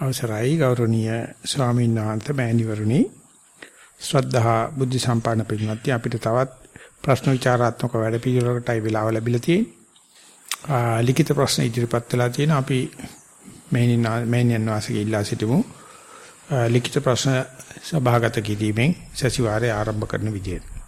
අවසරයි ගෞරවනීය ස්වාමීන් වහන්සේ මෑණිවරුනි ශ්‍රද්ධා බුද්ධ සම්පන්න පින්වත්නි අපිට තවත් ප්‍රශ්න විචාරාත්මක වැඩ පිළිවෙලකටයි වෙලාව ලැබිලා තියෙන්නේ. ලිඛිත ප්‍රශ්න ඉදිරිපත් වෙලා තියෙන අපි මෑණින් මෑණියන් වාසගේ ඉල්ලා සිටිමු. ලිඛිත ප්‍රශ්න සභාගත කිරීමෙන් සතිವಾರය ආරම්භ කරන විදියට.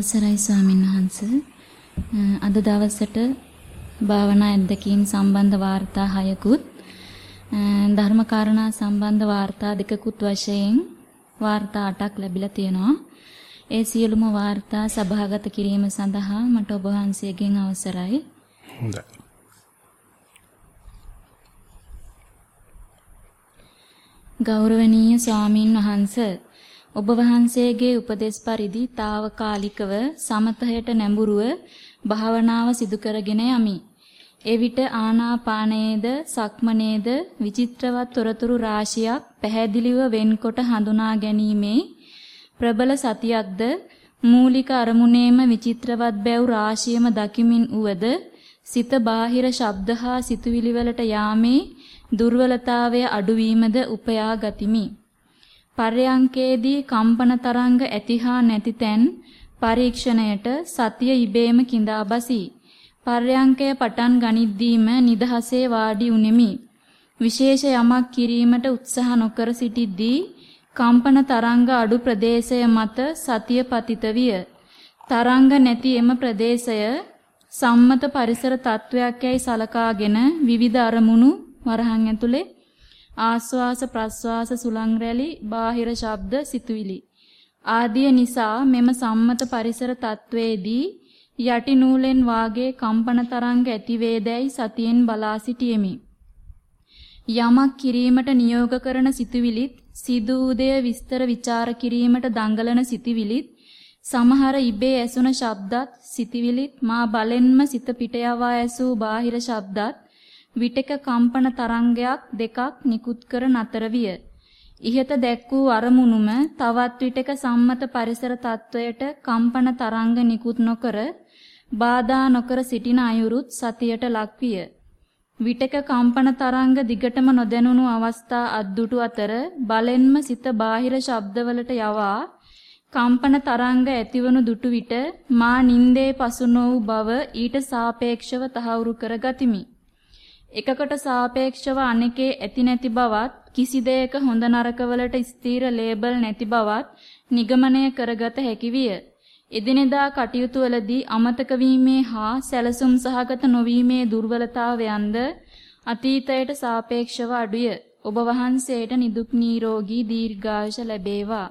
අවසරයි ස්වාමීන් වහන්ස අද දවසට භාවනා අධ්‍යක්ීම් සම්බන්ධ වාර්තා 6කුත් ධර්මකාරණා සම්බන්ධ වාර්තා දෙකකුත් වශයෙන් වාර්තා 8ක් ලැබිලා තියෙනවා. ඒ සියලුම වාර්තා සභාගත කිරීම සඳහා මට ඔබ වහන්සේගෙන් අවසරයි. හොඳයි. ගෞරවනීය ස්වාමින් වහන්සේ ඔබ වහන්සේගේ උපදෙස් පරිදි తాවකාලිකව සමතහයට නැඹුරුව භාවනාව සිදු කරගෙන යමි. එවිට ආනාපානයේද සක්මනේද විචිත්‍රවත් තොරතුරු රාශියක් පැහැදිලිව වෙන්කොට හඳුනා ගැනීමේ ප්‍රබල සතියක්ද මූලික අරමුණේම විචිත්‍රවත් බැව් රාශියම දකිමින් උවද සිත බාහිර ශබ්ද හා සිතුවිලි වලට යාමේ දුර්වලතාවය අඩුවීමද උපයා ගතිමි. පර්යංකේදී කම්පන තරංග ඇති හා නැති තැන් පරීක්ෂණයට සතිය ඉබේම கிඳා බසී. පර්යංකය පටන් ගනිද්දීම නිදහසේ වාඩි උනේමි. විශේෂ යමක් කිරීමට උත්සාහ නොකර සිටිද්දී කම්පන තරංග අඩු ප්‍රදේශය මත සතිය පතිත විය. තරංග නැති එම ප්‍රදේශය සම්මත පරිසර තත්වයක් යයි සලකාගෙන විවිධ අරමුණු වරහන් ඇතුලේ ආස්වාස ප්‍රස්වාස සුලං රැලි බාහිර ශබ්ද සිතුවිලි ආදිය නිසා මෙම සම්මත පරිසර තත්වයේදී යටි නූලෙන් වාගේ කම්පන තරංග ඇති වේදැයි සතියෙන් බලා සිටියෙමි. යමක් කිරීමට නියෝග කරන සිතුවිලිත් සිදූදය විස්තර ਵਿਚාර කිරීමට දඟලන සිතුවිලිත් සමහර ඉබේ ඇසුන ශබ්දත් සිතුවිලිත් මා බලෙන්ම සිත පිට යවා ඇසූ බාහිර ශබ්දත් විටක කම්පන තරංගයක් දෙකක් නිකුත් කර නතර විය. ඉහත දැක් වූ අරමුණුම තවත් විටක සම්මත පරිසර තත්වයට කම්පන තරංග නිකුත් නොකර බාධා නොකර සිටින අයුරුත් සතියට ලක්විය. විටක කම්පන තරංග දිගටම නොදැනුණු අවස්ථා අද්දුටු අතර බලෙන්ම සිත බාහිර ශබ්දවලට යවා කම්පන තරංග ඇතිවනු දුටු විට මා නින්දේ පසු නො වූ බව ඊට සාපේක්ෂව තහවුරු කර ගතිමි. එකකට සාපේක්ෂව අනෙකේ ඇති නැති බවත් කිසි දෙයක හොඳ නරකවලට ස්ථීර ලේබල් නැති බවත් නිගමනය කරගත හැකි විය. එදිනෙදා කටයුතු වලදී අමතක වීමේ හා සැලසුම් සහගත නොවීමේ දුර්වලතාවයන්ද අතීතයට සාපේක්ෂව අඩුය. ඔබ වහන්සේට නිදුක් නිරෝගී දීර්ඝායුෂ ලැබේවා.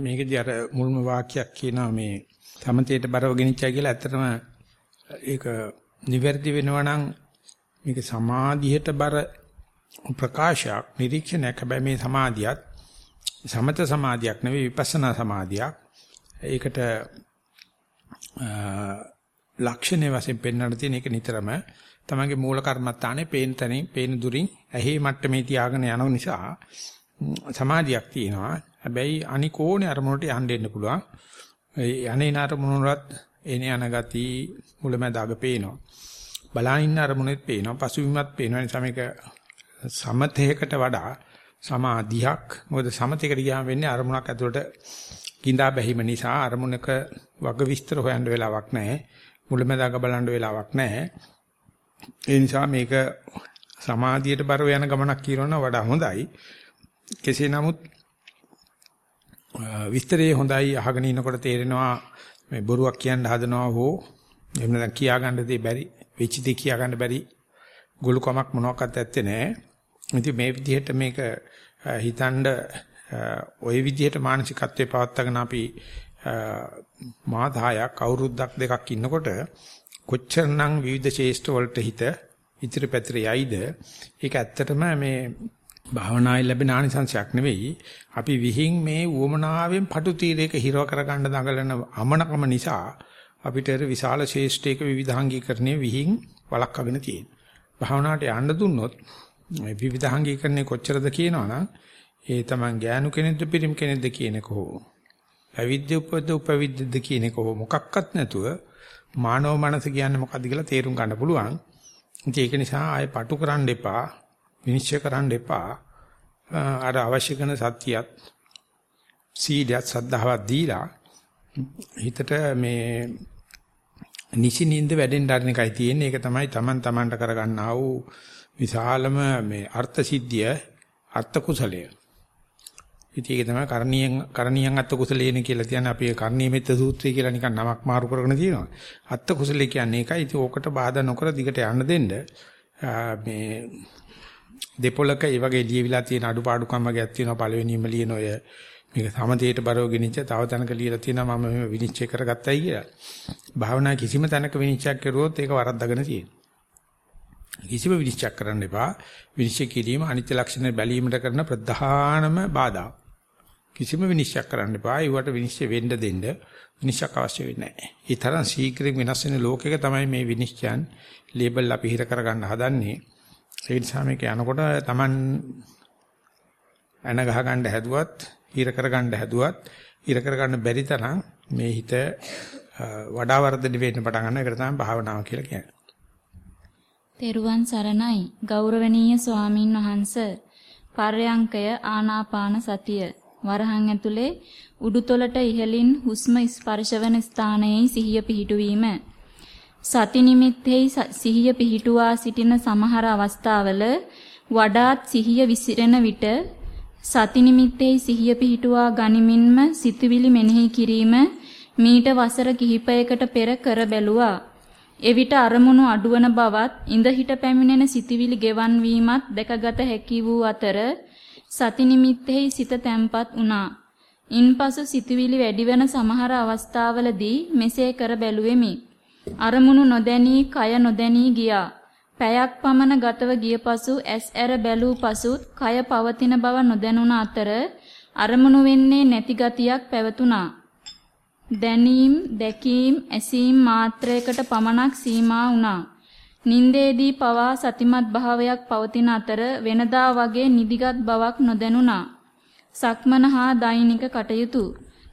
මේකදී අර මුල්ම වාක්‍යයක් කියනවා මේ සමතේට බරව ගෙනිච්චා කියලා ඇත්තටම ඒක නිවැරදි වෙනවා නම් මේක සමාධියට බර ප්‍රකාශයක් නිරීක්ෂණයක්. හැබැයි මේ සමාධියත් සමත සමාධියක් නෙවෙයි විපස්සනා සමාධියක්. ඒකට ලක්ෂණේ වශයෙන් පෙන්වන්න තියෙන එක නිතරම තමන්ගේ මූල කර්මත්තානේ පේන තැනින් පේන දුරින් ඇහි මට්ටමේ තියාගෙන යන නිසා සමාධියක් තියෙනවා. හැබැයි අනිකෝනේ අරමුණට යන්න දෙන්න පුළුවන්. යන්නේ අරමුණවලත් එනේ යන ගති මුලමඳාග පේනවා. බලාගෙන ඉන්න අරමුණෙත් පේනවා පසුබිමත් පේනවා. නිසා මේක සමතේකට වඩා සමාධියක්. මොකද සමතේකට ගියාම වෙන්නේ අරමුණක් ඇතුළට කිඳා බැහිම නිසා අරමුණක වග විස්තර හොයන්න වෙලාවක් නැහැ. මුලමදාග බලන්න වෙලාවක් නැහැ. ඒ නිසා මේක සමාධියට බරව යන ගමනක් කියනවා වඩා හොඳයි. කෙසේ නමුත් විස්තරේ හොඳයි අහගෙන ඉනකොට තේරෙනවා මේ බොරුවක් කියන්න හදනවා හෝ එහෙම නැත්නම් කියා ගන්න දෙය බැරි වෙච්ච දේ කියා ගන්න බැරි ගොළුකමක් මොනවාක්වත් ඇත්තේ නැහැ. ඉතින් මේ විදිහට මේක හිතනද ওই විදිහට මානසිකත්වේ පවත්වාගෙන අපි මා 10ක් අවුරුද්දක් දෙකක් ඉන්නකොට කොච්චරනම් විවිධ ශේෂ්ඨ වලට හිත ඉතිරි පැතිර යයිද ඒක ඇත්තටම මේ භාවනාවේ ලැබෙන ආනිසංශයක් නෙවෙයි. අපි විහිං මේ උවමනාවෙන් පටු තීරයක හිරව කරගන්න දඟලන අමනකම නිසා අපිට විශාල ශේෂ්ඨයක විවිධාංගීකරණයේ විහිං වළක්වාගෙන තියෙනවා. භාවනාවට යන්න දුන්නොත් මේ විවිධාංගීකරණය කොච්චරද කියනවනම් ඒ තමන් ගෑනු කෙනෙක්ද පිරිමි කෙනෙක්ද කියන එක හෝ පැවිද්ද උපද උපවිද්දද කියන එක හෝ මොකක්වත් නැතුව මානව මනස කියන්නේ මොකද්ද කියලා තේරුම් ගන්න පුළුවන්. ඒක නිසා ආයේ පටු කරන්න එපා, විනිශ්චය කරන්න එපා. අර අවශ්‍ය කරන සත්‍යයත් සීලයත් සද්ධාවත් දීලා හිතට මේ නිසිනින්ද වැඩෙන්න ආරණ එකයි තියෙන්නේ. ඒක තමයි Taman Tamanට කරගන්නා වූ විශාලම මේ අර්ථ සිද්ධිය අර්ථ කුසලය. ඉතින් ඒක තමයි කරණීයන් කරණීයන් අත්ත කුසලේන කියලා කියන්නේ අපි කරණීය මෙත්ත සූත්‍රය කියලා නිකන් නමක් මාරු කරගෙන තියෙනවා. අත්ත කුසලේ කියන්නේ ඒකයි. ඉතින් ඕකට බාධා නොකර දිගට යන්න දෙන්න මේ දෙපොලක ඒ වගේ ලියවිලා තියෙන අඩුපාඩුකම් වගේක් තියෙනවා පළවෙනිම ලියන ඔය මේක සමතේට බරව ගෙනිච්ච තව තැනක ලියලා තියෙනවා මම මෙහෙම විනිශ්චය කරගත්තයි කියලා. භාවනා කිසිම තැනක විනිශ්චය කරුවොත් ඒක වරද්දාගෙන තියෙනවා. කිසිම විනිශ්චය කරන්න එපා. විනිශ්චය කිරීම අනිත්‍ය ලක්ෂණ බැලීමට කරන ප්‍රධානම බාධා. කිසිම විනිශ්චයක් කරන්න එපා. ඒවට විනිශ්චය වෙන්න දෙන්න විනිශ්චයක් අවශ්‍ය වෙන්නේ නැහැ. ඒ තරම් ශීඝ්‍රයෙන් වෙනස් වෙන ලෝකයක තමයි මේ විනිශ්චයන් ලේබල් අපි හිර කරගන්න හදන්නේ. ඒ නිසා මේක යනකොට Taman අන ගහ ගන්න හැදුවත්, හිර කරගන්න හැදුවත්, හිර කරගන්න බැරි තරම් මේ හිත වඩා වර්ධනය වෙන්න පටන් ගන්න එකට තමයි භාවනාව කියලා කියන්නේ. තෙරුවන් සරණයි. ගෞරවනීය ස්වාමින් වහන්සේ පර්යංකය ආනාපාන සතිය. වරහන් ඇතුලේ උඩුතොලට ඉහළින් හුස්ම ස්පර්ශවන ස්ථානයේ සිහිය පිහිටුවීම. සති නිමිත්තේ සිහිය පිහිටුවා සිටින සමහර අවස්ථාවල වඩාත් සිහිය විසිරෙන විට සති නිමිත්තේ සිහිය පිහිටුවා ගනිමින්ම සිතුවිලි මෙනෙහි කිරීම මීට වසර කිහිපයකට පෙර කර බැලුවා. එවිට අරමුණු අඩුවන බවත් ඉඳ හිට පැමිණෙන සිතුවිලි ගෙවන් වීමත් දැකගත හැකි වූ අතර සති නිමිත්තෙහි සිත තැම්පත් වුණා. ඉන්පසු සිතුවිලි වැඩිවන සමහර අවස්ථාවලදී මෙසේ කර බැලුවෙමි. අරමුණු නොදැනී කය නොදැනී ගියා. පැයක් පමණ ගතව ගිය පසු ඇස් ඇර බැලූ පසුත් කය පවතින බව නොදැනුණ අතර අරමුණු වෙන්නේ නැති ගතියක් පැවතුණා. දැනීම්, දැකීම්, ඇසීම් මාත්‍රයකට පමණක් සීමා වුණා. නින්දේදී පවා සතිමත් භාවයක් පවතින අතර වෙනදා වගේ නිදිගත් බවක් නොදැනුණා. සක්මන හා දෛනික කටයුතු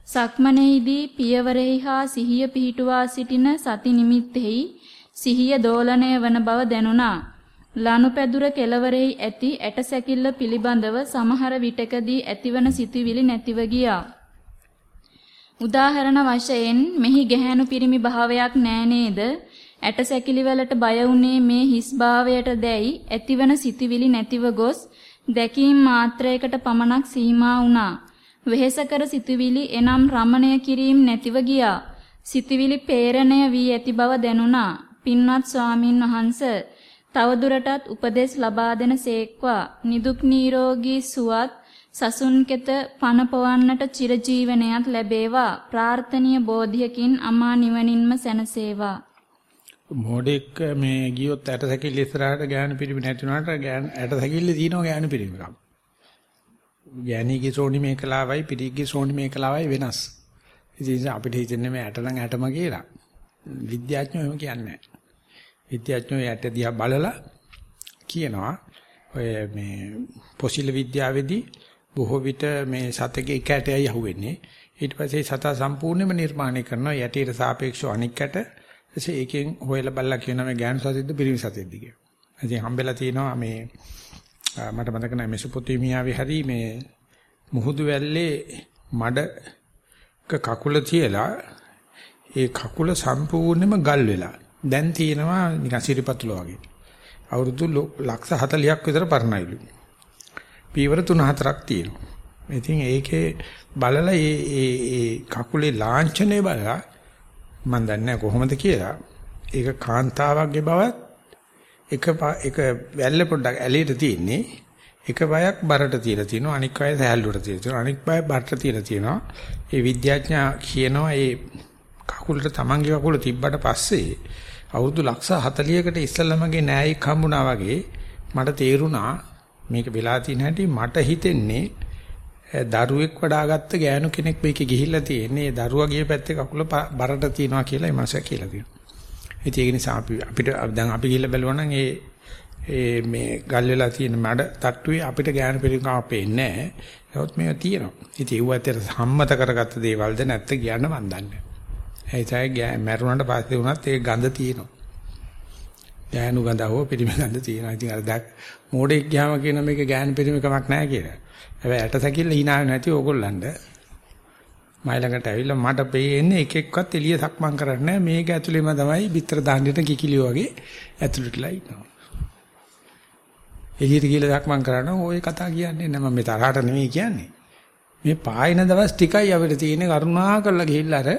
සක්මනේදී පියවරෙහි හා සිහිය පිහිටුවා සිටින සති නිමිත්තෙහි සිහිය දෝලණය වන බව දැනුණා. ලනුපැදුර කෙළවරෙහි ඇති ඇටසැකිල්ල පිළිබඳව සමහර විටකදී ඇතිවන සිතුවිලි නැතිව ගියා. උදාහරණ වශයෙන් මෙහි ගැහැණු පිරිමි භාවයක් නෑ නේද? ඇටසැකිලි වලට බය වුනේ මේ හිස්භාවයට දැයි ඇතිවන සිතිවිලි නැතිව ගොස් දැකීම් මාත්‍රයකට පමණක් සීමා වුණා. වෙහෙසකර සිතුවිලි එනම් රමණය කිරීම නැතිව ගියා. සිතුවිලි පේරණය වී ඇති බව දැනුණා. පින්වත් ස්වාමින් වහන්ස තවදුරටත් උපදෙස් ලබා දෙන සේක්වා නිදුක් නිරෝගී සුවත් සසුන් කෙත පණ පවන්නට චිරජීවනයක් ලැබේවා ප්‍රාර්ථනීය බෝධියකින් අමා නිවනින්ම සැනසේවා මොඩෙක් මේ ගියොත් ඇට සැකිල්ල ඉස්සරහට ගෑනු පිරිමි නැති වුණාට ගෑන ඇට සැකිල්ල තියෙනවා ගෑනු පිරිමිකම්. ගෑණිගේ ශ්‍රෝණි මේකලාවයි පිරිගේ ශ්‍රෝණි මේකලාවයි වෙනස්. ඉතින් අපිට හිතෙන්නේ මේ ඇට නම් ඇටම කියලා. විද්‍යාඥයෝ එහෙම කියන්නේ නැහැ. විද්‍යාඥයෝ ඇට දිහා බලලා කියනවා ඔය මේ පොසිල විද්‍යාවේදී බොහෝ විට මේ සතෙක්ගේ එක ඇටයයි අහුවෙන්නේ. ඊට පස්සේ සතා සම්පූර්ණයෙන්ම නිර්මාණය කරනවා යටියට සාපේක්ෂව අනික් ඇට ඊටසේ ඒකෙන් හොයලා බලලා කියනවා මේ ගෑනු සතෙක්ද පිරිමි සතෙක්ද කියලා. ඉතින් හම්බෙලා තියෙනවා මේ මට මතක නැහැ මෙසොපොතේමියාවේ හරි මේ මුහුදු වැල්ලේ මඩක කකුල තියලා ඒ කකුල සම්පූර්ණයෙන්ම ගල් වෙලා. දැන් තියෙනවා නිකන් සිරිපතුල වගේ. අවුරුදු ලක්ෂ 40ක් විතර පරණයිලු. පීවර 3-4ක් තියෙනවා. ඉතින් ඒකේ බලලා ඒ ඒ කකුලේ ලාංඡනය බලලා මම දන්නේ කොහොමද කියලා. ඒක කාන්තාවක්ගේ බවත් එක එක වැල්ල පොඩ්ඩක් ඇලේට තියෙන්නේ. එක බයක් බරට තියලා තියෙනවා අනික් අය සෑල්ලුවට තියලා තියෙනවා අනික් බය බරට තියලා තියෙනවා. ඒ විද්‍යාඥයා කියනවා ඒ කකුලට තමන්ගේ කකුල තිබ්බට පස්සේ අවුරුදු ලක්ෂ 40කට ඉස්සෙල්ලාමගේ නෑයික් හම්බුණා වගේ මට තේරුණා මේක වෙලා තියෙන හැටි මට හිතෙන්නේ දරුවෙක් වඩාගත්ත ගෑනු කෙනෙක් මේකේ ගිහිල්ලා තියෙන්නේ. ඒ දරුවා ගිය පැත්තේ කකුල බරට තියනවා කියලා එමස කියලා තියෙනවා. ඉතින් ඒක නිසා අපි අපිට දැන් අපි ගිහිල්ලා බලුවා නම් ඒ ඒ මේ ගල් වෙලා තියෙන මඩ තට්ටුවේ අපිට ගෑනු පිළිකාව පේන්නේ නැහැ. ඒවත් මේවා තියෙනවා. ඉතින් ඒව ඇත්තට සම්මත කරගත්ත දේවල්ද නැත්te කියන්න මන් දන්නේ. ඒ තමයි මැරුණාට පස්සේ වුණත් ඒ ගඳ තියෙනවා. ගෑනු ගඳ හෝ පිරිමි ගඳ තියෙනවා. ඉතින් අර දැක් මෝඩෙක් ගියාම කියන මේක ගෑනු පිරිමි කමක් නැහැ කියලා. හැබැයි ඇට සැකිල්ල hina නැති ඕගොල්ලන්ට මයි ළඟට ඇවිල්ලා මට පේන්නේ එක එක්කත් එළිය සක්මන් කරන්නේ නැහැ. මේක ඇතුළේම තමයි පිටර දාන්නට කිකිලිය වගේ ඇතුළටලා ඉන්නවා. එළියට ගිහලා සක්මන් කරනවා ඔය කතා කියන්නේ නෑ මම මේ තරහට නෙමෙයි කියන්නේ. මේ පායන දවස් ටිකයි අපිට තියෙන කරුණා කරලා ගිහිල්ලා අර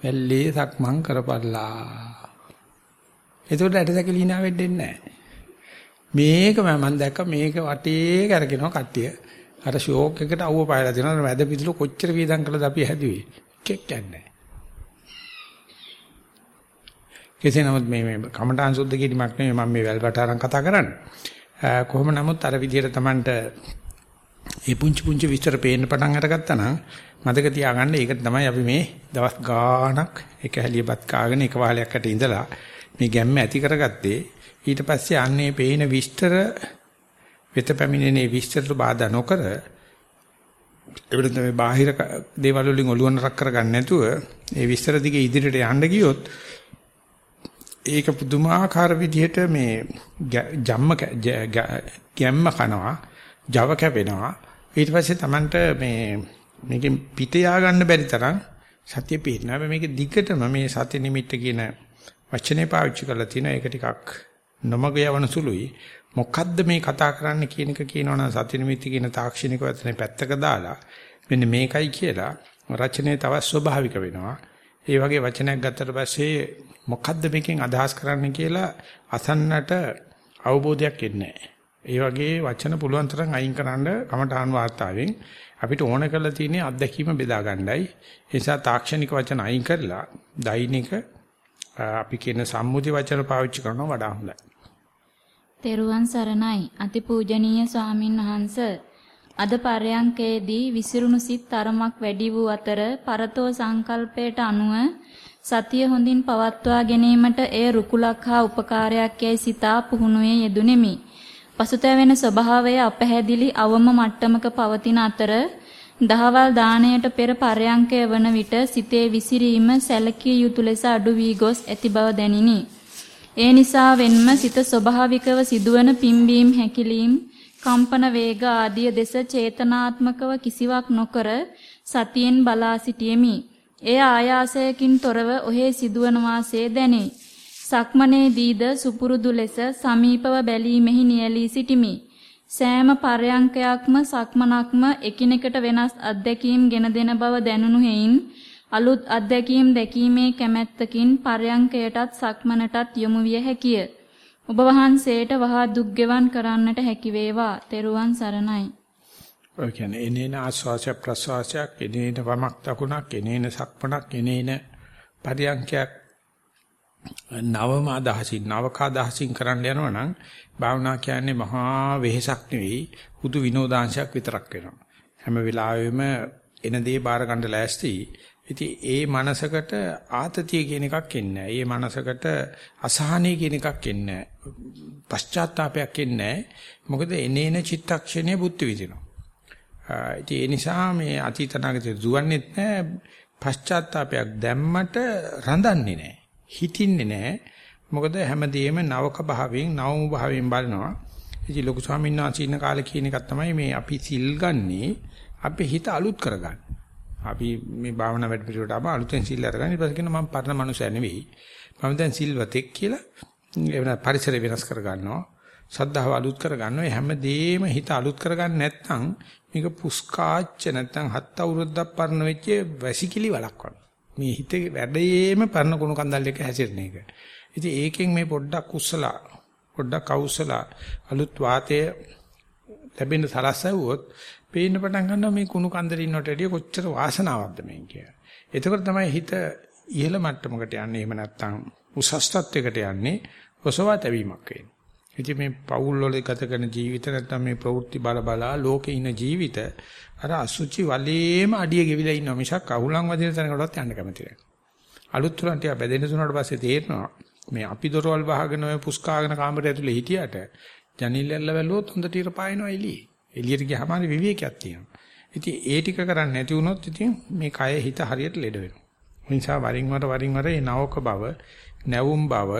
වැල්ලේ සක්මන් කරපල්ලා. ඒකට ඇටසැකිලීනා වෙන්නේ නැහැ. මේක මම දැක්ක මේක වටේ කරකිනවා කට්ටිය. අර ෂෝක් එකට අවුව පායලා දෙනවා. වැද පිටුල කොච්චර වේදම් කළද අපි හැදුවේ. කෙක් යන්නේ. කෙසේ නමුත් මේ මේ කමඨාන් සුද්ධ කිරීමක් නෙමෙයි මම මේ වැල්වටාරම් කතා කරන්නේ. කොහොම නමුත් අර විදිහට Tamanට මේ පුංචි පුංචි විස්තර පේන්න පටන් අරගත්තා නම් මතක තියාගන්න ඒක තමයි අපි මේ දවස් ගාණක් එක හැලියපත් කාගෙන එක වහලයක්කට ඉඳලා මේ ගැම්ම ඇති කරගත්තේ ඊට පස්සේ අන්නේ පේන විස්තර වෙත පැමිණෙනේ විස්තරට බාධා නොකර එවිට තමයි බාහිර දේවල් වලින් ඔළුව නරක් කරගන්න නැතුව ඒ විස්තර දිගේ ඉදිරියට යන්න ගියොත් ඒක පුදුමාකාර විදිහට මේ ජම්ම ගැම්ම කනවා Java කැපෙනවා. ඊට පස්සේ Tamanට මේ මේකෙන් පිට යා ගන්න බැරි තරම් සතිය පිටනවා. මේක දිගටම මේ සති නිමිත්ත කියන වචනේ පාවිච්චි කරලා තිනවා ඒක ටිකක් නොමග යවන සුළුයි. මොකද්ද මේ කතා කරන්න කියන එක කියනවනම් සති නිමිති කියන තාක්ෂණික වචනේ පැත්තක දාලා මෙන්න මේකයි කියලා රචනයේ තවත් ස්වභාවික වෙනවා ඒ වගේ වචනයක් ගත්තට පස්සේ මොකද්ද මේකෙන් අදහස් කරන්න කියලා අසන්නට අවබෝධයක් එන්නේ ඒ වගේ වචන පුළුවන් තරම් අයින් කරන්න කමඨාන් වාර්තාවෙන් අපිට ඕන කරලා තියෙන්නේ අත්දැකීම බෙදා ගන්නයි. ඒ නිසා තාක්ෂණික වචන අයින් කරලා දෛනික අපි කියන සම්මුති වචන පාවිච්චි කරනවා වඩා හොඳයි. තෙරුවන් සරණයි අතිපූජනීය ස්වාමින් වහන්ස අද පරයන්කේදී විසිරුණු සිත් තරමක් වැඩි වූ අතර පරතෝ සංකල්පයට අනුව සතිය හොඳින් පවත්වා ගැනීමට එය රුකුලක් හා උපකාරයක් යයි සිතා පුහුණුවේ යෙදුණෙමි. පසුතැවෙන ස්වභාවය අපැහැදිලි අවම මට්ටමක පවතින අතර දහවල් දාණයට පෙර පරයන්කය වන විට සිතේ විසිරීම සැලකිය යුතු ලෙස අඩු වී ගොස් ඇති බව දැනිනි. ඒ නිසා වෙන්ම සිත ස්වභාවිකව සිදුවන පිම්බීම් හැකිලීම් කම්පන වේග ආදිය දෙස චේතනාත්මකව කිසිවක් නොකර සතියෙන් බලා සිටියෙමි. එය ආයාසයකින් තොරව ඔහේ සිදුවන වාසේ දැනේ. සක්මනේදීද සුපුරුදු ලෙස සමීපව බැලීමෙහි නියැලී සිටිමි. සෑම පරයන්කයක්ම සක්මනක්ම එකිනෙකට වෙනස් අත්දැකීම් ගෙන දෙන බව දැනුණු හේයින් අලුත් අත්දැකීම් දැකීමේ කැමැත්තකින් පරයන්කයටත් සක්මනටත් යොමු විය හැකිය. ඔබ වහන්සේට වහා දුක් ගෙවන් කරන්නට හැකි වේවා. තෙරුවන් සරණයි. ඔය කියන්නේ එනේන ආස්වාසය ප්‍රසවාසයක් එනේන වමක් දකුණක් එනේන සක්මනක් එනේන පරයන්කයක් නවම අදහසින් නවක අදහසින් කරන්න යනවා නම් භාවනා කියන්නේ මහා වෙහෙසක් නෙවෙයි හුදු විනෝදාංශයක් විතරක් වෙනවා. හැම වෙලාවෙම එන දේ බාර ගන්න ලෑස්ති ඉතින් ඒ මනසකට ආතතිය කියන එකක් එන්නේ නැහැ. ඒ මනසකට අසහනය කියන එකක් එන්නේ නැහැ. පශ්චාත්තාවයක් එන්නේ නැහැ. මොකද එනේන චිත්තක්ෂණය බුද්ධ විදිනවා. ඉතින් ඒ නිසා මේ අතීත නාගතේ දුවන්නේත් නැහැ. පශ්චාත්තාවයක් දැම්මට රඳන්නේ නැහැ. හිතින්නේ නැහැ. මොකද හැමදේම නවක භාවයෙන් නවමු භාවයෙන් බලනවා. ඉතින් ලොකු ස්වාමීන් වහන්සේ ඉන්න කාලේ කියන එකක් තමයි මේ අපි සිල් ගන්නේ අපේ හිත අලුත් කරගන්න. අපි මේ භාවනා වැඩ පිළිවෙලට ආව අලුතෙන් සිල් අරගෙන ඊට පස්සේ කියනවා මම පරණ මනුස්සය නෙවෙයි. මම දැන් සිල්වතෙක් කියලා එවන පරිසරය වෙනස් කර ගන්නවා. සද්ධාව අලුත් කර ගන්නවා. හැමදේම හිත අලුත් කරගන්න නැත්නම් මේක පුස්කාච්ච නැත්නම් හත් අවුරුද්දක් පරණ වෙච්ච වැසිකිලි වලක් වගේ. මේ හිතේ වැඩේම පරණ කුණු කන්දල් එක හැසිරෙන එක. ඉතින් ඒකෙන් මේ පොඩ්ඩක් උස්සලා පොඩ්ඩක් අවුස්සලා අලුත් වාතය ලැබෙන සලස්සවුවොත් පේන්න පටන් ගන්නවා මේ කුණු කන්දරේ ඉන්නට වැඩිය කොච්චර වාසනාවක්ද මේ කියලා. එතකොට තමයි හිත ඉහළ මට්ටමකට යන්නේ. එහෙම නැත්නම් උසස් තත්වයකට යන්නේ ඔසවා තැවීමක් වෙන්නේ. ඉතින් මේ පෞල් වල ගත කරන ජීවිත නැත්නම් මේ ප්‍රවෘත්ති බල බලා ලෝකේ ඉන්න ජීවිත අර අසුචි වලේම අඩිය ගෙවිලා ඉන්නවා මිසක් අහුලන් වදින තැනකටවත් යන්න කැමති නැහැ. අලුත් තුරන් ටික බැදෙන්න තුනට පස්සේ තේරෙනවා මේ අපි දොරවල් වහගෙන ඔය පුස්කාගෙන කාමරය ඇතුලේ හිටියට ජනිල්ලල්ල වැළුවොත් හොඳට ඉර පායනවා එළියේ. එළියට ගියාම හරි විවේකයක් තියෙනවා. ඉතින් ඒ ටික කරන්නේ නැති වුණොත් ඉතින් මේ කය හිත හරියට ලෙඩ වෙනවා. ඒ නිසා වරින් වර වරින් වර මේ නවක බව, නැවුම් බව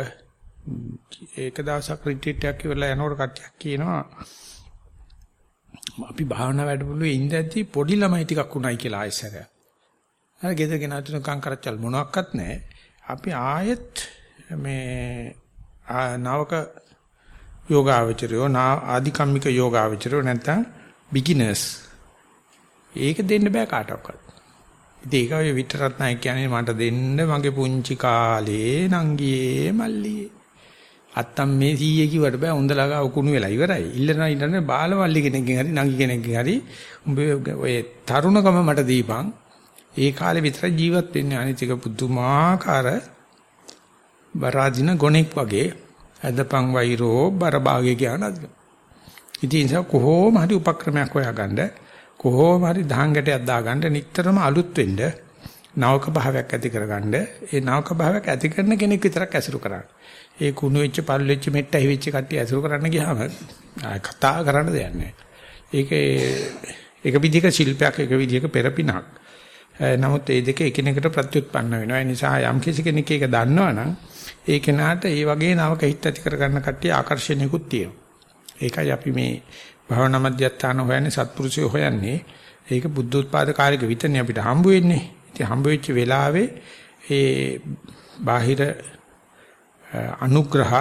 ඒක දවසක් රිට්‍රීට් එකක් ඉවරලා යනකොට කට්ටියක් කියනවා අපි භාවනා වැඩමුළුවේ ඉඳද්දි පොඩි ළමයි ටිකක් උණයි කියලා ආයෙසර. අර ගෙදර ගෙනාතුනකම් කරච්චල් මොනවත් නැහැ. අපි ආයෙත් මේ නවක යෝගාවචරයෝ නා ආධිකම්මික යෝගාවචරයෝ නැත්නම් බිග්ිනර්ස් ඒක දෙන්න බෑ කාටවත්. ඉතින් ඒක ඔය විතරත් නැහැ කියන්නේ මට දෙන්න මගේ පුංචි කාලේ නංගියේ මල්ලියේ අත්තම් මේ සීයේ කිව්වට බෑ උන්දලගා උකුණු වෙලා ඉවරයි. ඉල්ලන ඉන්න බාලවල්ලි කෙනෙක්ගෙන් හරි නංගි කෙනෙක්ගෙන් හරි උඹ ඔය තරුණකම මට දීපන්. ඒ කාලේ විතර ජීවත් වෙන්නේ අනිතික පුදුමාකාර බරාදින ගොනෙක් වගේ ඇදපන් වෛරෝ බරභාගේ කියනද. ඉතින් ඒක කොහොම හරි උපක්‍රමයක් හොයාගන්න කොහොම හරි දහංගටයක් දාගන්න නිටතරම අලුත් වෙන්න නවක භාවයක් ඇති කරගන්න ඒ නවක භාවයක් ඇති කරන කෙනෙක් විතරක් ඇසුරු කරන්න. ඒ කුණු වෙච්ච පල් වෙච්ච මෙට්ට ඇහි වෙච්ච කට්ටිය ඇසුරු කරන්න ගියාම කතා කරන්න දෙයක් නැහැ. ඒකේ එක විදිහක ශිල්පයක් එක විදිහක පෙරපිනක්. නමුත් මේ දෙක එකිනෙකට ප්‍රත්‍යুৎපන්න වෙනවා. ඒ නිසා යම් කිසි කෙනෙක් ඒක දන්නවනම් ඒ කෙනාට ඒ වගේ නවක හිත ඇති කරගන්න කට්ටිය ආකර්ෂණයකුත් තියෙනවා. ඒකයි අපි මේ භවනා මධ්‍යස්ථාන හොයන්නේ සත්පුරුෂයෝ හොයන්නේ. ඒක බුද්ධ උත්පාද කාර්යක විතරනේ අපිට හම්බ වෙන්නේ. ඉතින් හම්බ වෙච්ච වෙලාවේ ඒ බාහිර අනුග්‍රහ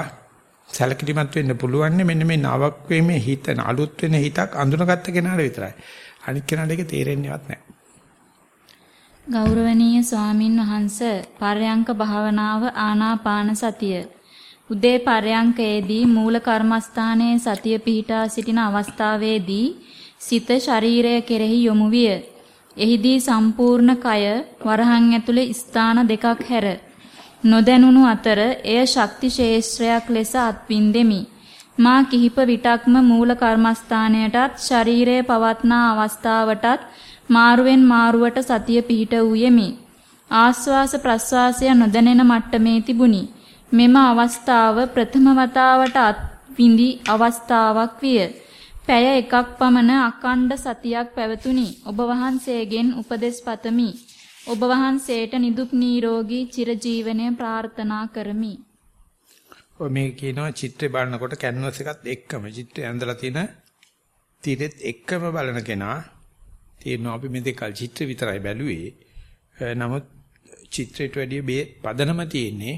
සැලකිලිමත් වෙන්න පුළුවන් මෙන්න මේ නවක් වීමේ හිත අලුත් වෙන හිතක් අඳුනගත්ත කෙනාට විතරයි. අනිත් කෙනාට ඒක තේරෙන්නේවත් නැහැ. ගෞරවනීය ස්වාමින් වහන්ස පර්යංක භාවනාව ආනාපාන සතිය උදේ පර්යංකයේදී මූල කර්මස්ථානයේ සතිය පිහිටා සිටින අවස්ථාවේදී සිත ශරීරය කෙරෙහි යොමු විය. එහිදී සම්පූර්ණ කය වරහන් ඇතුලේ ස්ථාන දෙකක් හැර නොදැනුණු අතර එය ශක්ති ශේෂ්ත්‍රයක් ලෙස අත්විඳෙමි. මා කිහිප විටක්ම මූල කර්මස්ථානයටත් ශරීරයේ පවත්නා අවස්ථාවටත් මාරුවෙන් මාරුවට සතිය පිහිට වූයෙමි. ආස්වාස ප්‍රස්වාසය නොදැනෙන මට්ටමේ තිබුණි. මෙම අවස්ථාව ප්‍රථම වතාවට අත්විඳි අවස්ථාවක් විය. පැය එකක් පමණ අකණ්ඩ සතියක් පැවතුණි. ඔබ වහන්සේගෙන් උපදෙස් පතමි. ඔබ වහන්සේට නිදුක් නිරෝගී චිරජීවනය ප්‍රාර්ථනා කරමි. ඔය මේ කියනවා චිත්‍රය බලනකොට කැන්වස් එකත් එක්කම චිත්‍රය ඇඳලා තියෙන තිරෙත් එක්කම බලන කෙනා තේරෙනවා අපි මේ දෙකල් චිත්‍ර විතරයි බැලුවේ. නමුත් චිත්‍රයට වැඩිය බේ පදනම තියෙන්නේ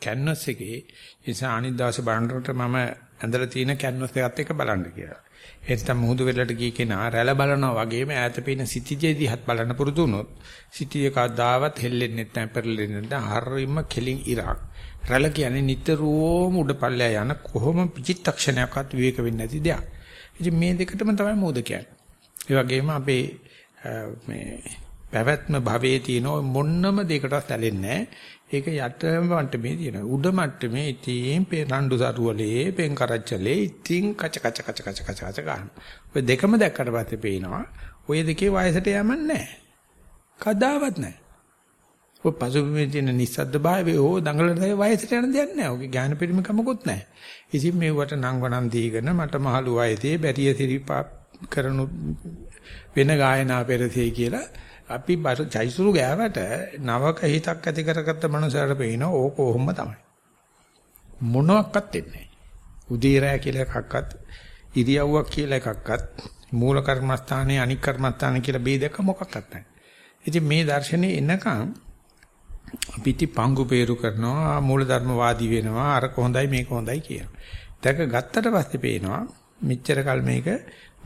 කැන්වස් එකේ. ඒ නිසා අනිත් දවසේ බලනකොට මම ඇඳලා තියෙන කැන්වස් එකත් එක්ක බලන්න කියලා. එතන මුහුදු වෙලට ගිය කෙනා රැළ බලනවා වගේම ඈත පේන සිටිජේ දිහත් බලන්න පුරුදු වුණොත් සිටිජේ කවදාවත් හෙල්ලෙන්නේ නැහැ පෙරලෙන්නේ නැහැ හරියම කෙලින් ඉරක්. රැළ කියන්නේ නිතරම උඩ පල්ලෑ යන කොහොම පිචිත්තක්ෂණයක්වත් විවේක වෙන්නේ නැති දෙයක්. ඉතින් මේ දෙකටම තමයි මෝද කියන්නේ. ඒ වගේම අපේ මේ පැවැත්ම භවයේ තියෙන මොන්නම දෙයකට සැලෙන්නේ ඒක යට මට්ටමේ තියෙන උඩ මට්ටමේ ඉතින් පෙරඬු සරුවලේ පෙන් කරච්චලේ ඉතින් කච කච කච කච කච කච ගන්න. ඔය දෙකම දැක්කට පස්සේ පේනවා ඔය දෙකේ වයසට යමක් නැහැ. කදාවත් නැහැ. ඔය පසුබිමේ තියෙන නිස්සද්ද භාවයේ ඕ දඟලන දේ වයසට යන දෙයක් නැහැ. ඔගේ ඥාන පරිමකමකුත් නැහැ. ඉතින් මේවට නංගවනම් දීගෙන මට මහලු වයසේ බැරිය සිරිපා කරනු වෙන ගායනා පෙරසේ කියලා අපි චෛසුරු ගෑවට නවක හිතක් ඇති කරගත්ත මනුස්සයර පේන ඕක කොහොම තමයි. මොනවත් දෙන්නේ උදේ රැ කියලා එකක්වත් ඉරියව්වක් කියලා එකක්වත් මූල කර්මස්ථානයේ අනික් කර්මස්ථාන කියලා බේදක මොකක්වත් නැහැ. ඉතින් මේ දර්ශනේ එනකම් අපිටි පංගු peeru කරනවා මූල ධර්මවාදී වෙනවා අර කොහොඳයි මේක හොඳයි කියනවා දැක ගත්තට පස්සේ පේනවා මෙච්චර කල් මේක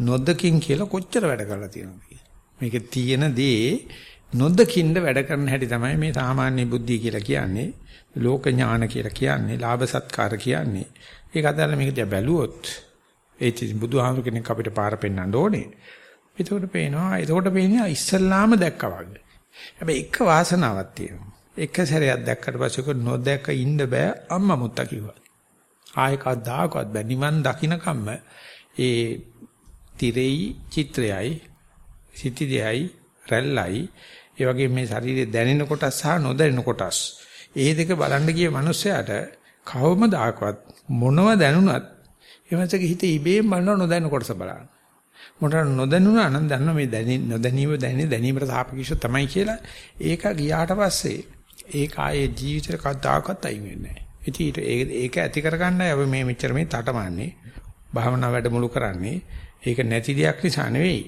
නොදකින් කියලා කොච්චර වැඩ කරලා තියෙනවද මේක තියෙන දේ නොදකින්ද වැඩ කරන හැටි තමයි මේ සාමාන්‍ය බුද්ධිය කියලා කියන්නේ ලෝක ඥාන කියලා කියන්නේ ලාභ සත්කාර කියන්නේ. ඒක අදාළ මේක දිහා බැලුවොත් ඒ ඉතින් බුදුහාමුදුර කෙනෙක් අපිට පාර පෙන්වන්න ඕනේ. එතකොට පේනවා එතකොට පේන්නේ ඉස්සල්ලාම දැක්කා වගේ. හැබැයි එක වාසනාවක් තියෙනවා. එක සැරයක් දැක්කට පස්සේ කො නොදැක ඉන්න බෑ අම්මා මුත්තා කිව්වා. ආයෙ කවදාකවත් බෑ. නිවන් දකින්නකම්ම ඒ තිරෙයි චිත්‍රයයි සිටිදයයි රැල්ලයි ඒ වගේ මේ ශරීරයේ දැනෙන කොටස් සහ නොදැනෙන කොටස් ඒ දෙක බලන්න ගිය මිනිස්සයාට කවමදාකවත් මොනව දැනුණත් එවන්සක හිත ඉබේම බලන නොදැනෙන කොටස බලන්න. මොකට නොදැනුණා නම් දන්න මේ දැනීම නොදැනීම දැනෙන දැනීමට සාපේක්ෂව තමයි කියලා ඒක ගියාට පස්සේ ඒක ආයේ ජීවිතේ කවදාකවත් අයින් වෙන්නේ නැහැ. ඉතින් ඒක ඇති කරගන්නයි අපි මේ මෙච්චර මේ තටමන්නේ. භාවනා වැඩමුළු කරන්නේ. ඒක නැති දෙයක් නිසා නෙවෙයි.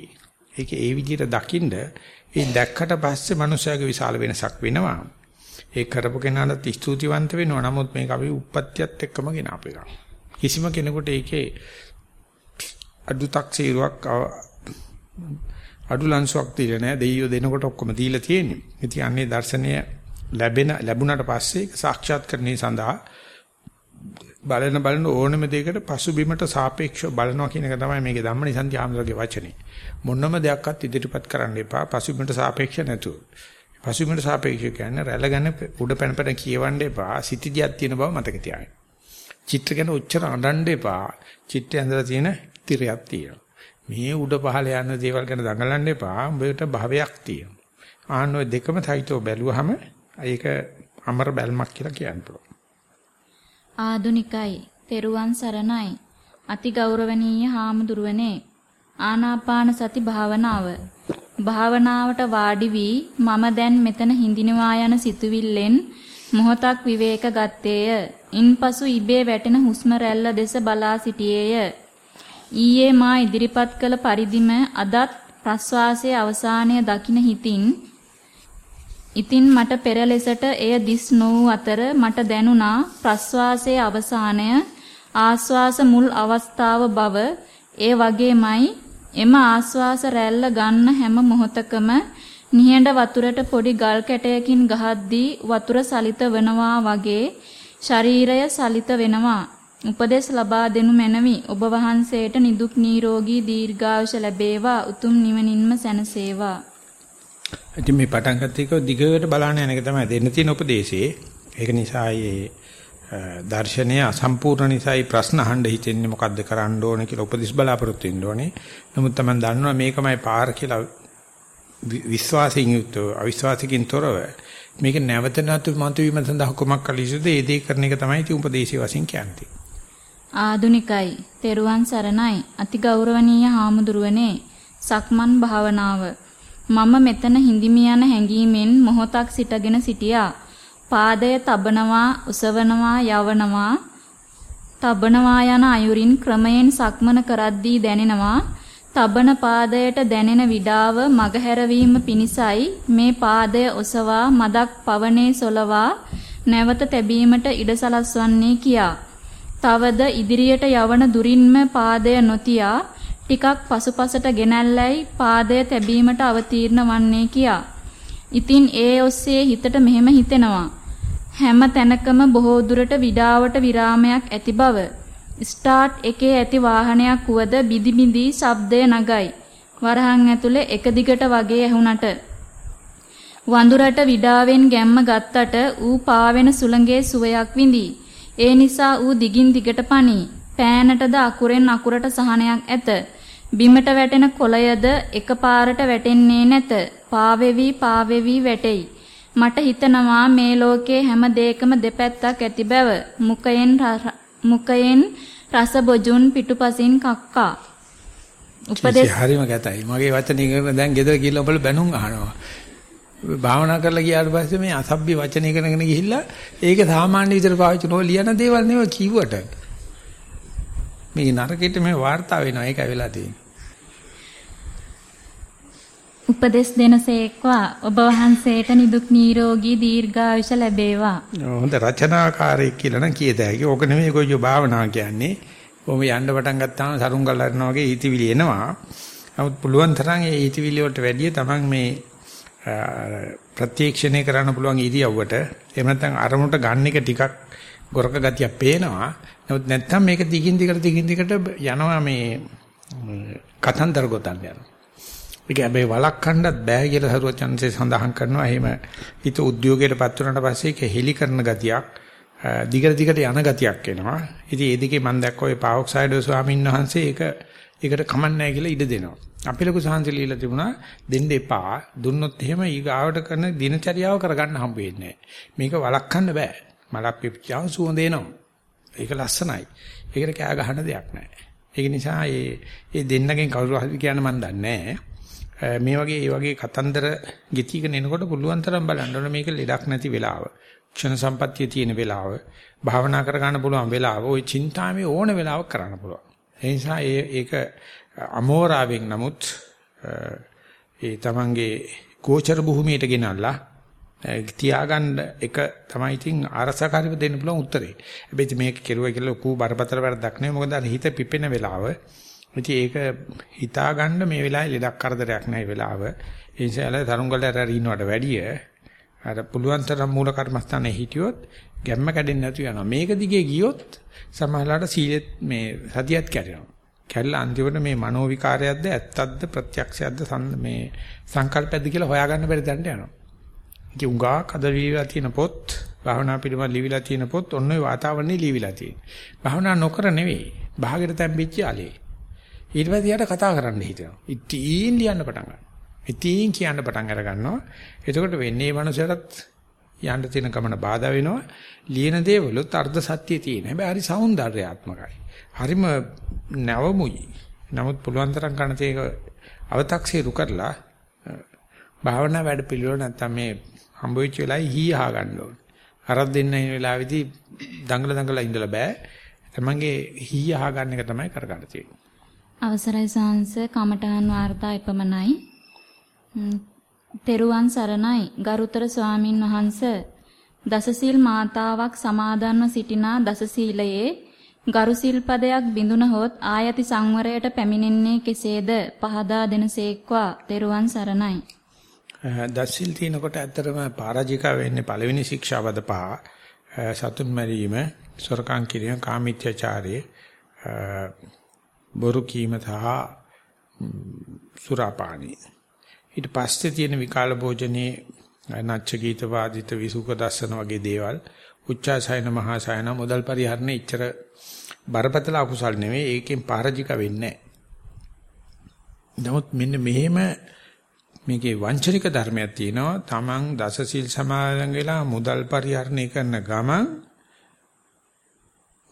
ඒක ඒ විදිහට දකින්ද ඒ දැක්කට පස්සේ මනුස්සයාගේ විශාල වෙනසක් වෙනවා. ඒ කරපු කෙනාට ස්තුතිවන්ත වෙනවා. නමුත් මේක අපි උප්පත්තියත් එක්කම ගෙන අපේ එකක්. කිසිම කෙනෙකුට ඒකේ අඩු තක්සීරුවක් අඩු ලංසුවක් දීලා නැහැ. දෙයියෝ දෙනකොට ඔක්කොම දීලා තියෙන්නේ. ඉතින් අන්නේ දර්ශනය ලැබෙන ලැබුණාට පස්සේ සාක්ෂාත් කරන්නේ සඳහා බලන බලන ඕනම දෙයකට පසුබිමට සාපේක්ෂව බලනවා කියන එක තමයි මේකේ ධම්මනිසන්ති ආමරගේ වචනේ. මොනම දෙයක්වත් ඉදිරිපත් කරන්න එපා පසුබිමට සාපේක්ෂ නැතුව. පසුබිමට සාපේක්ෂව කියන්නේ රැළ ගැන උඩ පැන පැන කියවන්න එපා. සිටිදියක් තියෙන බව මතක තියාගන්න. චිත්‍ර ගැන උච්චර අඬන්න එපා. චිත්‍රය ඇඳලා තියෙන තිරයක් තියෙනවා. මේ උඩ පහළ යන දේවල් ගැන දඟලන්න එපා. උඹට භවයක් තියෙනවා. ආන්න ඔය දෙකම සහිතව බැලුවහම ඒක අමර බැල්මක් කියලා කියන්න පුළුවන්. ආදුනිකයි, තෙරුවන් සරණයි. අති ගෞරවනීය හාමුදුරුවනේ. ආනාපාන සති භාවනාව. භාවනාවට වාඩි වී මම දැන් මෙතන හිඳිනවා යන සිතුවිල්ලෙන් මොහොතක් විවේක ගත්තේය. ඉන්පසු ඉබේ වැටෙන හුස්ම රැල්ල දෙස බලා සිටියේය. ඊයේ මා ඉදිරිපත් කළ පරිදිම අදත් ප්‍රස්වාසයේ අවසානය දකින හිතින් ඉතින් මට පෙර ලෙසට එය දිස් නොවූ අතර මට දැනුණා ප්‍රස්වාසයේ අවසානය ආස්වාස මුල් අවස්ථාව බව. ඒ වගේමයි එම ආස්වාස රැල්ල ගන්න හැම මොහොතකම නිහඬ වතුරට පොඩි ගල් කැටයකින් ගහද්දී වතුර සලිත වෙනවා වගේ ශරීරය සලිත වෙනවා. උපදෙස් ලබා දෙනු මැනවි. ඔබ වහන්සේට නිදුක් නිරෝගී දීර්ඝායුෂ ලැබේවා. උතුම් නිවනින්ම සැනසේවා. ඉතින් මේ පටන් ගත්ත එක දිගට බලන්න යන එක තමයි දෙන්න තියෙන උපදේශේ. ඒක නිසා මේ දර්ශනය අසම්පූර්ණ නිසායි ප්‍රශ්න අහන්න හිතෙන්නේ මොකද්ද කරන්න ඕනේ කියලා උපදෙස් බලාපොරොත්තු වෙන්න ඕනේ. නමුත් Taman දන්නවා මේකමයි පාර කියලා විශ්වාසයෙන් යුක්තව අවිශ්වාසකින් තොරව මේක නැවත නැතු මතුවීම සඳහා කොමක් කළ යුතුද ඒ දේ කරන එක තමයි ති උපදේශී වශයෙන් කියන්නේ. ආදුනිකයි, තෙරුවන් සරණයි, අතිගෞරවනීය හාමුදුරුවනේ, සක්මන් භාවනාව මම මෙතන හිඳිමි යන හැඟීමෙන් මොහොතක් සිටගෙන සිටියා. පාදය තබනවා, උසවනවා, යවනවා, තබනවා යන අයුරින් ක්‍රමයෙන් සක්මන කරද්දී දැනෙනවා. තබන පාදයට දැනෙන විඩාව මගහැරවීම පිණිසයි මේ පාදය ඔසවා මදක් පවනේ සොලවා නැවත තැබීමට ඉඩ සලස්වන්නේ කියා. තවද ඉදිරියට යවන දුරින්ම පාදය නොතියා ටිකක් පසුපසට ගෙනල්ලයි පාදය තැබීමට අවතීර්ණ වන්නේ කියා. ඉතින් ඒ ඔස්සේ හිතට මෙහෙම හිතෙනවා. හැම තැනකම බොහෝ දුරට විඩාවට විරාමයක් ඇති බව. ස්ටාර්ට් එකේ ඇති වාහනයක් වුවද බිදි බිදි ශබ්දය නගයි. වරහන් ඇතුලේ එක දිගට වගේ ඇහුණට වඳුරට විඩාවෙන් ගැම්ම ගත්තට ඌ පාවෙන සුළඟේ සුවයක් විඳී. ඒ නිසා ඌ දිගින් දිගට පණී. පෑනටද අකුරෙන් අකුරට සහනයක් ඇත. බිමට වැටෙන කොළයද එකපාරට වැටෙන්නේ නැත. පාවෙවි පාවෙවි වැටෙයි. මට හිතනවා මේ ලෝකේ හැම දෙයකම දෙපැත්තක් ඇති බව. මුකයෙන් මුකයෙන් රස බොජුන් පිටුපසින් කක්කා. උපදේශ හරිම ගැතයි. මගේ වචන ඉගෙන දැන් ගෙදර ගිහිල්ලා ඔබල බැනුම් අහනවා. භාවනා කරලා ගියාට පස්සේ මේ අසභ්‍ය වචන ඉගෙනගෙන ගිහිල්ලා ඒක සාමාන්‍ය විදිහට පාවිච්චි නොව ලියන දේවල් නෙවෙයි කිව්වට. මේ නරකෙට මේ වාර්තා වෙනවා ඒකයි වෙලා තියෙන්නේ. උපදෙස් දෙනසේක්වා ඔබ වහන්සේට නිදුක් නිරෝගී දීර්ඝායුෂ ලැබේවා. හොඳ රචනාකාරයෙක් කියලා නම් කියත හැකි. ඕක නෙමෙයි කොයියෝ භාවනා කියන්නේ. කොහොම යන්න පටන් ගත්තාම සරුංගල් හරිනවා වගේ හිතවිලි එනවා. නමුත් පුළුවන් තරම් ඒ හිතවිලි වලට වැඩිය තමන් මේ ප්‍රත්‍යක්ෂණය කරන්න පුළුවන් ඉරියව්වට එහෙම නැත්නම් අරමුණට ගන්න එක ටිකක් ගොරක ගතියක් පේනවා. නමුත් නැත්තම් මේක දිගින් දිගට දිගින් දිගට යනවා මේ කතන්දර ගොතන්න යනවා. ඒක හැබැයි වළක්වන්නත් බෑ කියලා සරුවචන්සේ සඳහන් කරනවා. එහෙම හිත උද්‍යෝගයටපත් වුණාට පස්සේ ඒක හෙලි කරන ගතියක් දිගට දිගට යන ගතියක් එනවා. ඉතින් ඒ දිගේ මම දැක්ක ඔය පාවොක්සයිඩෝ ස්වාමීන් වහන්සේ ඒක ඒකට කමන්නේ කියලා ඉඩ දෙනවා. අපි ලොකු සාංශ ලීලා තිබුණා දෙන්න එපා. දුන්නොත් එහෙම ඊගාවට කරන දිනචරියාව කරගන්න හම්බ වෙන්නේ මේක වළක්වන්න බෑ. මලක් පිපිච්චාම සුවඳ එනවා. ඒක ලස්සනයි. ඒකට කෑ ගහන්න දෙයක් නැහැ. ඒක නිසා මේ මේ දෙන්නගෙන් කවුරු හරි කියන්න මම දන්නේ මේ වගේ මේ වගේ කතන්දර ගෙතිගෙන එනකොට පුළුවන් තරම් බලන්න ඕනේ මේක ලෙඩක් නැති වෙලාව. ක්ෂණ සම්පත්තිය තියෙන වෙලාව. භාවනා කර ගන්න පුළුවන් වෙලාව. ওই චින්තාමේ ඕන වෙලාවක කරන්න පුළුවන්. ඒ නිසා ඒක අමෝරාවෙන් නමුත් ඒ තමන්ගේ ගෝචර භූමියට ගෙනල්ලා තියාගන්න එක තමයි ඉතින් ආරසකාරීව දෙන්න පුළුවන් උත්තරේ. හැබැයි මේක කෙරුවා කියලා ලොකු බරපතල වැඩක් නෙවෙයි. මොකද අර හිත පිපෙන වෙලාව. ඉතින් ඒක හිතාගන්න මේ වෙලාවේ ලෙඩක් කරදරයක් නැහැ වෙලාව. ඒ නිසා තරුංගලට අර ඉන්නවට වැඩිය අර පුළුවන් තරම් මූල කර්මස්ථානේ හිටියොත් ගැම්ම කැඩෙන්නේ නැතු යනවා. මේක දිගේ ගියොත් සමහරලාට සීලෙත් මේ සතියත් කැඩෙනවා. කැඩලා අන්තිමට මේ මනෝ විකාරයක්ද ඇත්තක්ද ප්‍රත්‍යක්ෂයක්ද මේ සංකල්පයක්ද කියලා හොයාගන්න බැරි තැනට යනවා. ඉතින් උඟාක් අද ලියලා තියෙන පොත්, භාවනා පිළිබඳ ලියවිලා තියෙන පොත් ඔන්න ඔය වාතාවරණේ ලියවිලා තියෙන්නේ. භාවනා නොකර නෙවෙයි, භාගයට තැම්පිච්ච allele. ඊට පස්සේ යාට කතා කරන්න හිතෙනවා. ඉතින් ලියන්න පටන් ගන්නවා. ඉතින් කියන්න පටන් අර ගන්නවා. එතකොට වෙන්නේ මනසටත් යන්න තියෙන ගමන බාධා වෙනවා. ලියන දේවලුත් අර්ධ සත්‍ය තියෙන. හැබැයි හරි సౌందర్యාත්මකයි. හරිම නැවමුයි. නමුත් පුළුවන් තරම් ගන්න තේක අව탁සීරු කරලා භාවනා වැඩ පිළිවෙල නැත්තම් මේ හම්බ වෙච්ච වෙලාවේ හී අහ ගන්න ඕනේ. අරක් දෙන්න ඉන්න වෙලාවේදී දඟල දඟල ඉඳලා බෑ. තමන්ගේ හී අහ ගන්න එක තමයි කරගන්න තියෙන්නේ. අවසරයි සාංශ කමඨාන් වාර්තා එපමණයි. තෙරුවන් සරණයි ගරුතර ස්වාමින් වහන්ස දසසිල් මාතාවක් සමාදන්ව සිටිනා දසසීලයේ ගරු සිල්පදයක් බිඳුනහොත් ආයති සංවරයට පැමිණෙන්නේ කෙසේද පහදා දෙනසේක්වා තෙරුවන් සරණයි දසිල් තිනකොට ඇත්තටම පරාජිකා වෙන්නේ පළවෙනි ශික්ෂාපද පහ සතුන් මරීම සොරකම් කිරීම කාමීත්‍යචාරයේ බොරු කීම සහ සුරාපානී. ඊට පස්සේ තියෙන විකාල භෝජනේ නච්ච ගීත වාදිත විසුක දස්සන වගේ දේවල් උච්චාසයන මහාසයන මොදල් පරිහරණය ඉච්චර බරපතල අකුසල් නෙවෙයි ඒකෙන් පරාජික වෙන්නේ නමුත් මෙන්න මෙහෙම මේකේ වංචනික ධර්මයක් තියෙනවා තමන් දසසිල් සමාදන් වෙලා මුදල් පරිහරණය කරන ගමන්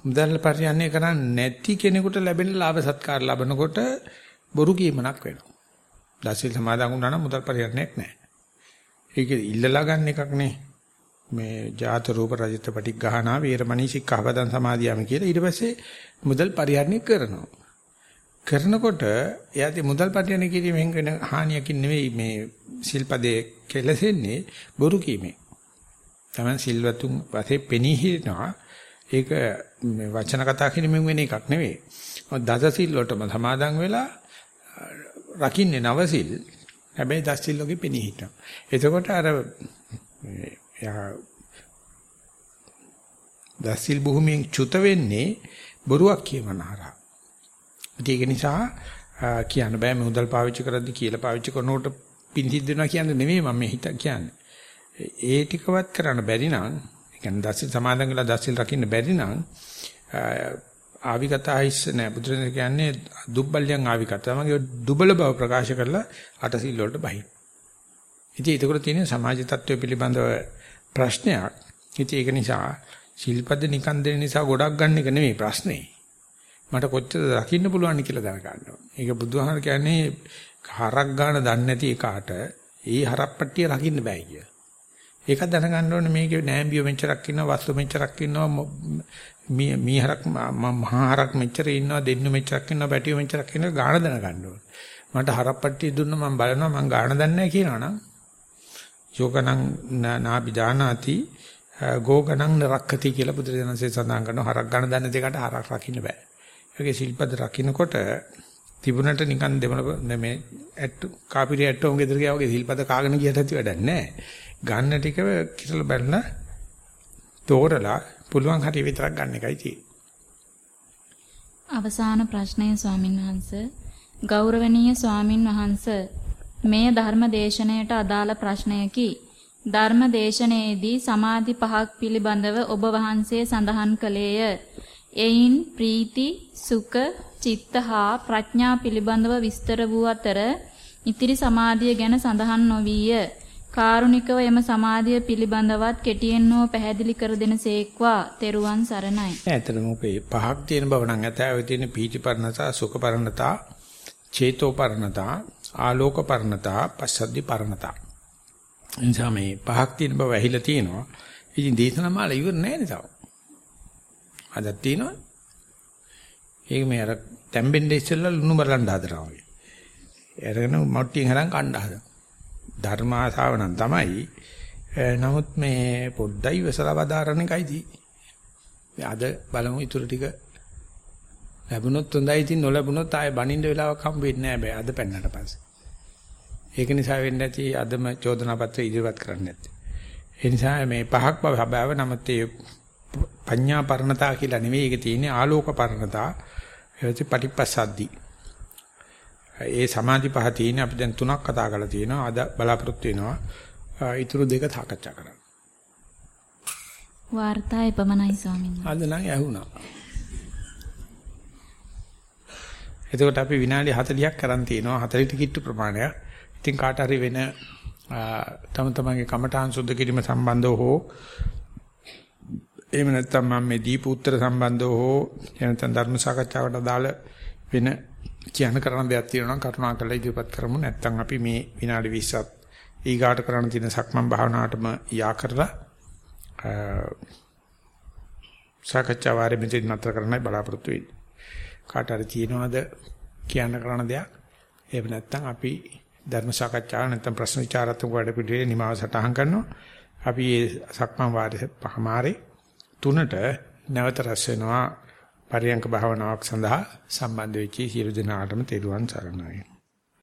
මුදල් පරිහරණය කරන්නේ නැති කෙනෙකුට ලැබෙන ලාභ සත්කාර ලැබනකොට බොරු කීමනක් වෙනවා දසිල් සමාදන් වුණා නම් මුදල් පරිහරණයක් නැහැ. ඒක ඉල්ලලා ගන්න එකක් නේ. මේ ජාත රූප රජිත පටික් ගහනා වීරමණී සික්ඛාපදං සමාදියාමි කියලා ඊට පස්සේ මුදල් පරිහරණය කරනවා. කරනකොට එයාදී මුදල් පරිහරණය කිරීමෙන් වෙන හානියකින් නෙවෙයි මේ සිල්පදේ කෙලසෙන්නේ බොරු කීමේ. තමයි සිල්වතුන් පස්සේ පෙනී හිටිනවා. ඒක වචන කතා කිරීමෙන් වෙන එකක් නෙවෙයි. දස සිල් වලටම සමාදන් වෙලා රකින්නේ නවසිල්. හැබැයි දස්සිල් ලෝකෙ පෙනී හිටනවා. එතකොට අර යා දස්සිල් භූමියෙන් චුත වෙන්නේ බොරුවක් කියවන හරහා. ඒක නිසා කියන්න බෑ මේ මුදල් පාවිච්චි කරද්දි කියලා පාවිච්චි කරනකොට පිංසිද්ද වෙනවා කියන්නේ නෙමෙයි මම මේ හිත කියන්නේ. ඒ ටිකවත් කරන්න බැරි නම්, ඒ කියන්නේ දස්සිල් සමාදන් වෙලා දස්සිල් රකින්න බැරි නම් ආවිගතයිස් නෑ බුදුරජාණන් කියන්නේ දුබ්බල්යන් ආවිගත. මගේ දුබල බව ප්‍රකාශ කරලා අටසිල් වලට බහි. ඉතින් ඒකවල තියෙන සමාජ තත්ත්වය පිළිබඳව ප්‍රශ්නයක්. ඉතින් ඒක නිසා ශිල්පද නිකන් දෙන නිසා ගොඩක් ගන්න එක නෙමෙයි ප්‍රශ්නේ. මට කොච්චර දකින්න පුළුවන් කියලා දැනගන්න ඕනේ. ඒක බුදුහාමර කියන්නේ හරක් ගන්න දන්නේ නැති එකාට ඒ හරප්පට්ටිය රකින්න බෑ කිය. ඒක දැනගන්න ඕනේ මේකේ නෑම්බියෝ මෙච්චරක් ඉන්නවා වස්තු මෙච්චරක් ඉන්නවා මීහරක් මහහරක් මෙච්චර ඉන්නවා දෙන්නු මෙච්චරක් ඉන්නවා පැටියෝ මෙච්චරක් ඉන්නවා ගාණ දැනගන්න ඕනේ. මට හරප්පට්ටිය දුන්න මම බලනවා මම ගාණ දන්නේ නැහැ කියනවනම් යෝගණං නාබිදානාති ගෝගණං නරක්කති කියලා බුදුරජාණන්සේ සඳහන් කරනවා හරක් ගාණ දන්න දෙකට හරක් රකින්න බෑ. ඒකේ සිල්පද රකින්නකොට තිබුණට නිකන් දෙමළ මේ ඇට්ටු කාපිරි ඇට්ටෝම් ගෙදර ගියා වගේ සිල්පද කාගෙන ගියට ඇති වැඩක් නැහැ. ගන්න ටික කිසල බැලන තෝරලා පුළුවන් හරිය විතරක් ගන්න එකයි තියෙන්නේ. අවසාන ප්‍රශ්නය ස්වාමින් වහන්සේ ගෞරවනීය ස්වාමින් වහන්සේ මේ ධර්ම දේශනයට අදාළ ප්‍රශ්නයකි. ධර්ම දේශනයේදී සමාධි පහක් පිළිබඳව ඔබ වහන්සේ සඳහන් කළේය. එයින් ප්‍රීති, සුඛ, චිත්ත හා ප්‍රඥා පිළිබඳව විස්තර වූ අතර ඉතිරි සමාධිය ගැන සඳහන් නොවිය. කාරුණිකව එම සමාධිය පිළිබඳවත් කෙටියෙන් හෝ පැහැදිලි කර දෙනසේක්වා. තෙරුවන් සරණයි. ඇත්තටම ඔපේ පහක් තියෙන බව නම් ඇතව තියෙන පීති පරණතා, සුඛ පරණතා, චේතෝ පරණතා, ආලෝක පරණතා, පස්සද්ධි පරණතා. එනිසා මේ පහක් තියෙන බව ඇහිලා තියෙනවා. ඉතින් දේශනාමාල ඉවර නැහැ නේ තව. අදක් තියෙනවා. ඒක මේ අර තැම්බෙන්නේ ඉස්සෙල්ලා ලුණු බලන්න හදනවා වගේ. එරගෙන මොට්ටියෙන් හරන් කණ්ඩා හදනවා. ධර්මාසාව නම් තමයි. නමුත් මේ පොඩ්ඩයි වසලවදාරණ එකයි තියෙන්නේ. අද බලමු ඊටු ටික ලැබුණොත් හොඳයි ඉතින් නොලැබුණොත් ආයෙ බනින්න වෙලාවක් හම්බ වෙන්නේ නැහැ බෑ අද පෙන්නට පස්සේ. ඒක නිසා වෙන්නේ නැති අදම චෝදනා පත්‍ර ඉදිරිපත් කරන්න නැත්තේ. ඒ නිසා මේ පහක් බව හැබෑව නමුත් ඒ පඤ්ඤා පරණතා කියලා නෙවෙයි ඒක තියෙන්නේ ආලෝක පරණතා. එවිට පටිපස්සද්දි. ඒ සමාධි පහ තියෙන අපි දැන් තුනක් කතා කරලා තියෙනවා. අද බලාපොරොත්තු වෙනවා. ඊටු දෙක සාකච්ඡා කරන්න. වාර්තා එපමණයි ස්වාමීන් වහන්සේ. අද නම් ඇහුණා. එතකොට අපි විනාඩි 40ක් කරන් තියෙනවා 40 කිට්ටු ප්‍රමාණයක්. ඉතින් කාට හරි වෙන තම තමන්ගේ කමඨාන් සුද්ධ කිරීම සම්බන්ධව හෝ එහෙම නැත්නම් මම මේ දීප උත්තර සම්බන්ධව හෝ එනතන ධර්ම සාකච්ඡාවට අදාළ වෙන කියන්න කරන දෙයක් තියෙනවා නම් කරුණාකරලා ඉදිරිපත් කරමු නැත්නම් අපි මේ විනාඩි 20ත් ඊගාට කරන්න තියෙන සක්මන් භාවනාවටම යා කරලා සාකච්ඡා වාරෙ මෙතන නතර කරන්නයි බලාපොරොත්තු වෙන්නේ. කාට හරි තියෙනවද කියන්න කරන දෙයක්? එහෙම නැත්නම් අපි ධර්ම සාකච්ඡාව නැත්නම් ප්‍රශ්න විචාරාත්මක වැඩ පිළිවෙලේ නිමාව සටහන් කරනවා. අපි මේ සක්මන් වාරයේ පහමාරේ තුනට නැවත රැස් වෙනවා පරියංක භාවනාවක් සඳහා සම්බන්ධ වෙච්ච සියලු දෙනාටම තෙරුවන් සරණයි.